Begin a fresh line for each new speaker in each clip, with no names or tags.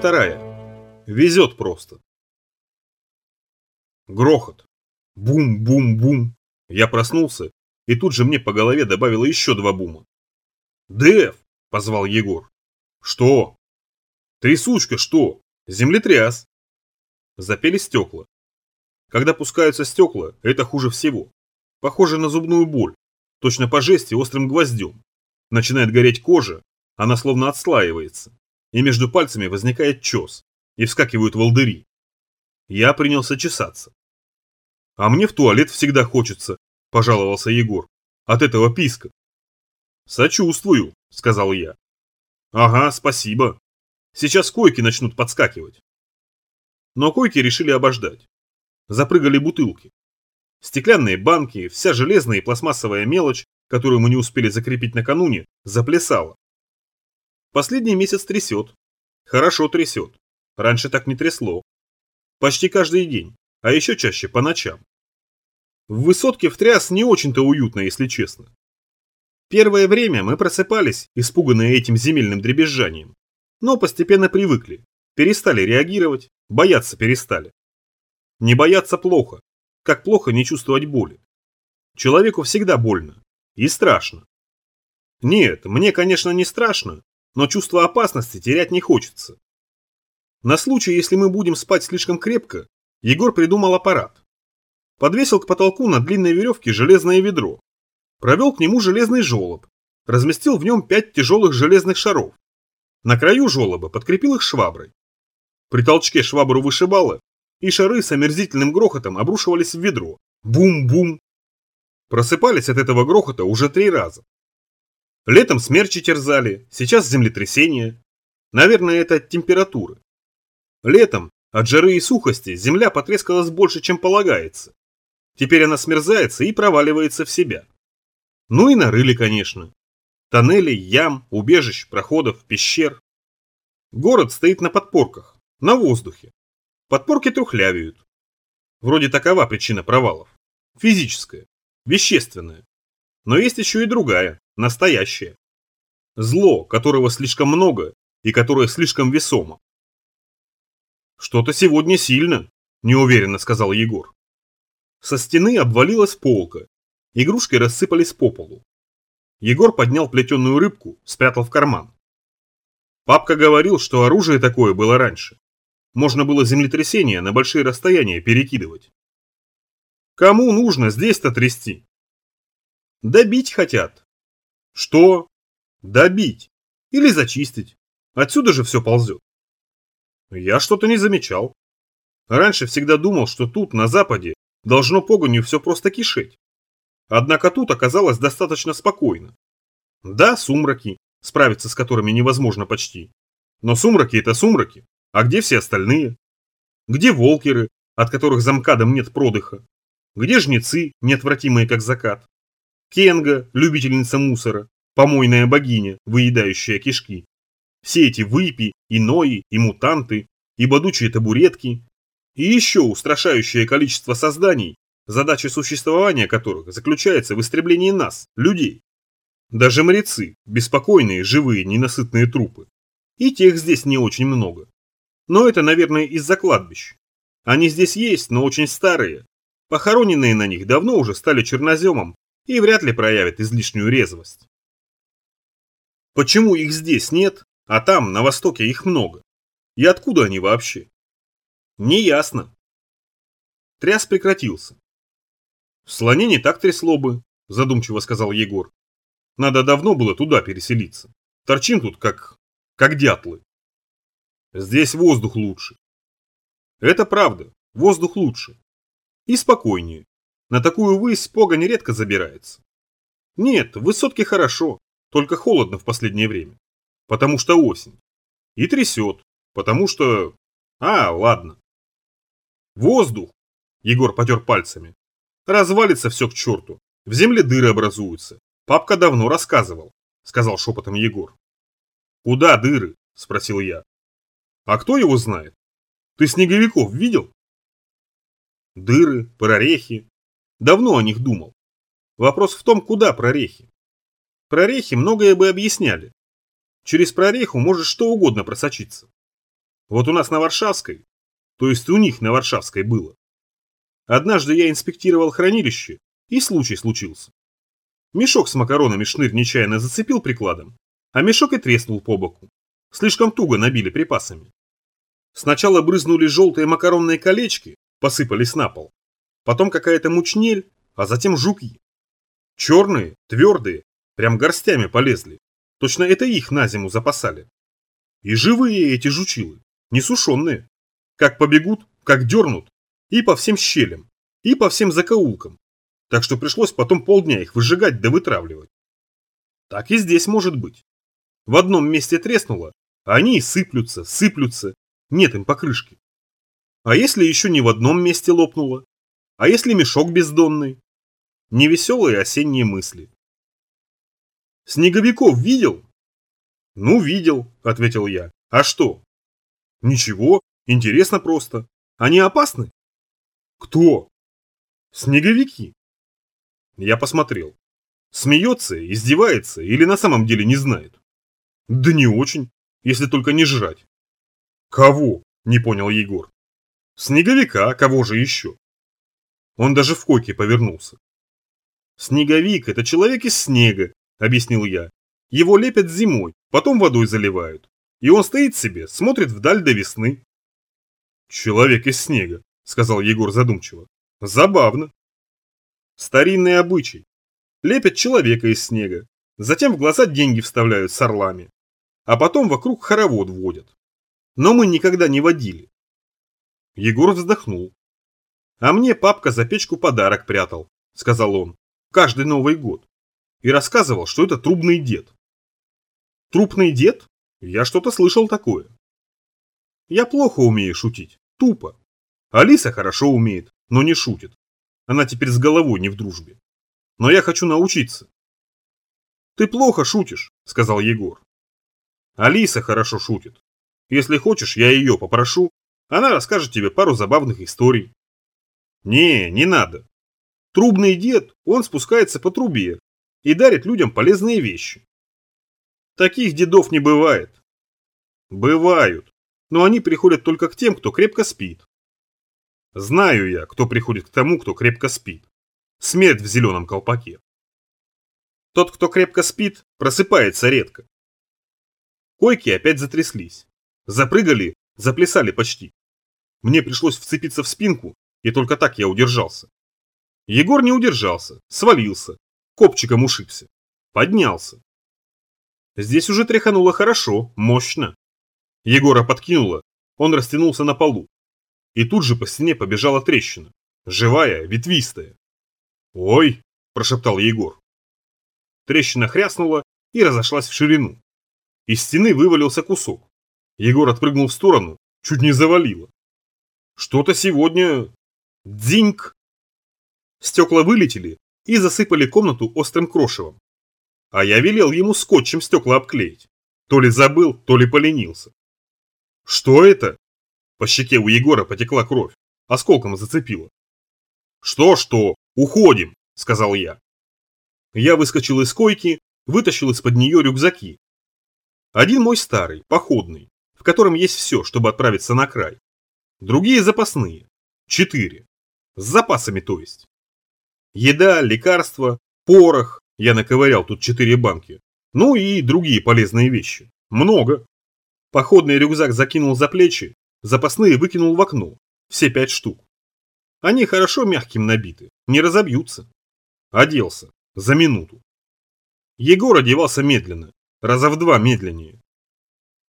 вторая. Везет просто. Грохот. Бум-бум-бум. Я проснулся, и тут же мне по голове добавило еще два бума. «Дэв!» – позвал Егор. «Что?» «Трясучка, что? Землетряс!» Запели стекла. Когда пускаются стекла, это хуже всего. Похоже на зубную боль, точно по жести острым гвоздем. Начинает гореть кожа, она словно отслаивается, и между пальцами возникает чес, и вскакивают волдыри. Я принялся чесаться. «А мне в туалет всегда хочется», – пожаловался Егор. «От этого писка». «Сочувствую», – сказал я. «Ага, спасибо. Сейчас койки начнут подскакивать». Но койки решили обождать. Запрыгали бутылки. Стеклянные банки, вся железная и пластмассовая мелочь, которую мы не успели закрепить накануне, заплясала. Последний месяц трясет. Хорошо трясет. Раньше так не трясло. Почти каждый день, а еще чаще по ночам. В высотке в тряс не очень-то уютно, если честно. Первое время мы просыпались, испуганные этим земельным дребезжанием, но постепенно привыкли, перестали реагировать, бояться перестали. Не бояться плохо, как плохо не чувствовать боли. Человеку всегда больно и страшно. Нет, мне, конечно, не страшно, но чувство опасности терять не хочется. На случай, если мы будем спать слишком крепко, Егор придумал аппарат. Подвесил к потолку на длинной веревке железное ведро. Провел к нему железный желоб. Разместил в нем пять тяжелых железных шаров. На краю желоба подкрепил их шваброй. При толчке швабру вышибало, и шары с омерзительным грохотом обрушивались в ведро. Бум-бум. Просыпались от этого грохота уже три раза. Летом смерчи терзали, сейчас землетрясение. Наверное, это от температуры. Летом от жары и сухости земля потрескалась больше, чем полагается. Теперь она смерзается и проваливается в себя. Ну и нарыли, конечно. Тоннелей, ям, убежищ, проходов, пещер. Город стоит на подпорках, на воздухе. Подпорки трухлявеют. Вроде такова причина провалов. Физическая, вещественная. Но есть еще и другая, настоящая. Зло, которого слишком много и которое слишком весомо. «Что-то сегодня сильно», – неуверенно сказал Егор. Со стены обвалилась полка. Игрушки рассыпались по полу. Егор поднял плетеную рыбку, спрятал в карман. Папка говорил, что оружие такое было раньше. Можно было землетрясение на большие расстояния перекидывать. Кому нужно здесь-то трясти? Добить хотят. Что? Добить. Или зачистить. Отсюда же все ползет. Я что-то не замечал. Раньше всегда думал, что тут, на западе, Должно погонью все просто кишеть. Однако тут оказалось достаточно спокойно. Да, сумраки, справиться с которыми невозможно почти. Но сумраки это сумраки. А где все остальные? Где волкеры, от которых замкадом нет продыха? Где жнецы, неотвратимые как закат? Кенга, любительница мусора, помойная богиня, выедающая кишки. Все эти выпи, инои, и мутанты, и бодучие табуретки, и еще устрашающее количество созданий, задача существования которых заключается в истреблении нас, людей. Даже морецы, беспокойные, живые, ненасытные трупы. И тех здесь не очень много. Но это, наверное, из-за кладбищ. Они здесь есть, но очень старые. Похороненные на них давно уже стали черноземом и вряд ли проявят излишнюю резвость. Почему их здесь нет, а там, на востоке, их много? И откуда они вообще? Неясно. Тряс прекратился. В слоне не так трясло бы, задумчиво сказал Егор. Надо давно было туда переселиться. Торчим тут как... как дятлы. Здесь воздух лучше. Это правда, воздух лучше. И спокойнее. На такую высь погонь редко забирается. Нет, в высотке хорошо, только холодно в последнее время. Потому что осень. И трясет, потому что... А, ладно. Воздух! Егор потер пальцами. Развалится все к черту. В земле дыры образуются. Папка давно рассказывал, сказал шепотом Егор. Куда дыры? Спросил я. А кто его знает? Ты снеговиков видел? Дыры, прорехи. Давно о них думал. Вопрос в том, куда прорехи. Прорехи многое бы объясняли. Через прореху может что угодно просочиться. Вот у нас на Варшавской, то есть у них на Варшавской было. Однажды я инспектировал хранилище, и случай случился. Мешок с макаронами шнырь нечаянно зацепил прикладом, а мешок и треснул по боку. Слишком туго набили припасами. Сначала брызнули желтые макаронные колечки, посыпались на пол. Потом какая-то мучнель, а затем жуки. Черные, твердые, прям горстями полезли. Точно это их на зиму запасали. И живые эти жучилы, не сушеные. Как побегут, как дернут, и по всем щелям, и по всем закоулкам. Так что пришлось потом полдня их выжигать да вытравливать. Так и здесь может быть. В одном месте треснуло, а они и сыплются, сыплются, нет им покрышки. А если еще не в одном месте лопнуло? А если мешок бездонный? Невеселые осенние мысли. Снеговиков видел? Ну, видел, ответил я. А что? Ничего, интересно просто. Они опасны? Кто? Снеговики. Я посмотрел. Смеется, издевается или на самом деле не знает? Да не очень, если только не жрать. Кого? Не понял Егор. Снеговика, кого же еще? Он даже в койке повернулся. Снеговик – это человек из снега, объяснил я. Его лепят зимой, потом водой заливают. И он стоит себе, смотрит вдаль до весны. Человек из снега, сказал Егор задумчиво. Забавно. Старинный обычай. Лепят человека из снега, затем в глаза деньги вставляют с орлами, а потом вокруг хоровод вводят. Но мы никогда не водили. Егор вздохнул. А мне папка за печку подарок прятал, сказал он, каждый Новый год и рассказывал, что это трубный дед. Трупный дед? Я что-то слышал такое. Я плохо умею шутить, тупо. Алиса хорошо умеет, но не шутит. Она теперь с головой не в дружбе. Но я хочу научиться. Ты плохо шутишь, сказал Егор. Алиса хорошо шутит. Если хочешь, я ее попрошу, она расскажет тебе пару забавных историй. Не, не надо. Трубный дед, он спускается по трубе, и дарит людям полезные вещи. Таких дедов не бывает. Бывают, но они приходят только к тем, кто крепко спит. Знаю я, кто приходит к тому, кто крепко спит. Смерть в зеленом колпаке. Тот, кто крепко спит, просыпается редко. Койки опять затряслись. Запрыгали, заплясали почти. Мне пришлось вцепиться в спинку, и только так я удержался. Егор не удержался, свалился, копчиком ушибся. Поднялся. Здесь уже тряхануло хорошо, мощно. Егора подкинуло, он растянулся на полу. И тут же по стене побежала трещина. Живая, ветвистая. «Ой!» – прошептал Егор. Трещина хряснула и разошлась в ширину. Из стены вывалился кусок. Егор отпрыгнул в сторону, чуть не завалило. Что-то сегодня... Дзиньк! Стекла вылетели, и засыпали комнату острым крошевом. А я велел ему скотчем стекла обклеить. То ли забыл, то ли поленился. Что это? По щеке у Егора потекла кровь, осколком зацепило. Что-что, уходим, сказал я. Я выскочил из койки, вытащил из-под нее рюкзаки. Один мой старый, походный, в котором есть все, чтобы отправиться на край. Другие запасные, четыре, с запасами то есть. Еда, лекарства, порох, я наковырял тут четыре банки, ну и другие полезные вещи. Много. Походный рюкзак закинул за плечи, запасные выкинул в окно, все пять штук. Они хорошо мягким набиты, не разобьются. Оделся, за минуту. Егор одевался медленно, раза в два медленнее.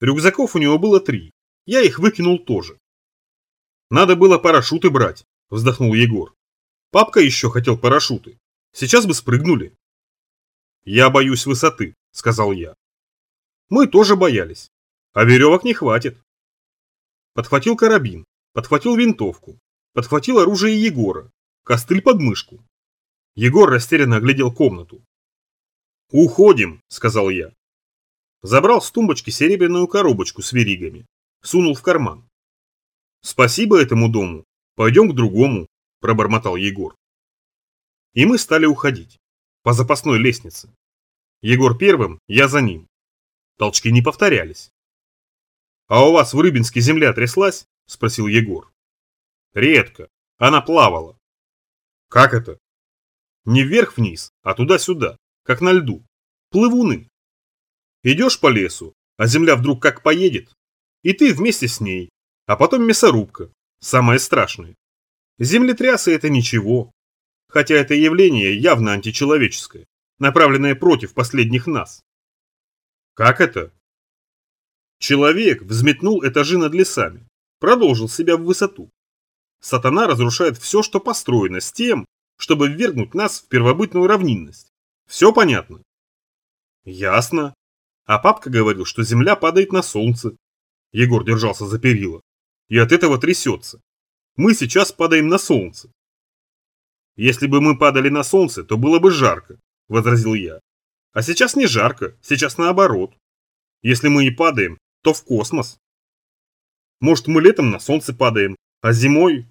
Рюкзаков у него было три, я их выкинул тоже. Надо было парашюты брать, вздохнул Егор. Папка еще хотел парашюты. Сейчас бы спрыгнули. Я боюсь высоты, сказал я. Мы тоже боялись. А веревок не хватит. Подхватил карабин, подхватил винтовку, подхватил оружие Егора, костыль под мышку. Егор растерянно оглядел комнату. «Уходим», — сказал я. Забрал с тумбочки серебряную коробочку с веригами, сунул в карман. «Спасибо этому дому, пойдем к другому, пробормотал Егор. И мы стали уходить. По запасной лестнице. Егор первым, я за ним. Толчки не повторялись. А у вас в Рыбинске земля тряслась? Спросил Егор. Редко. Она плавала. Как это? Не вверх-вниз, а туда-сюда, как на льду. Плывуны. Идешь по лесу, а земля вдруг как поедет, и ты вместе с ней, а потом мясорубка, самое страшное. Землетрясы это ничего, хотя это явление явно античеловеческое, направленное против последних нас. Как это? Человек взметнул этажи над лесами, продолжил себя в высоту. Сатана разрушает все, что построено, с тем, чтобы ввергнуть нас в первобытную равнинность. Все понятно? Ясно. А папка говорил, что земля падает на солнце. Егор держался за перила. И от этого трясется. Мы сейчас падаем на солнце. Если бы мы падали на солнце, то было бы жарко, возразил я. А сейчас не жарко, сейчас наоборот. Если мы и падаем, то в космос. Может, мы летом на солнце падаем, а зимой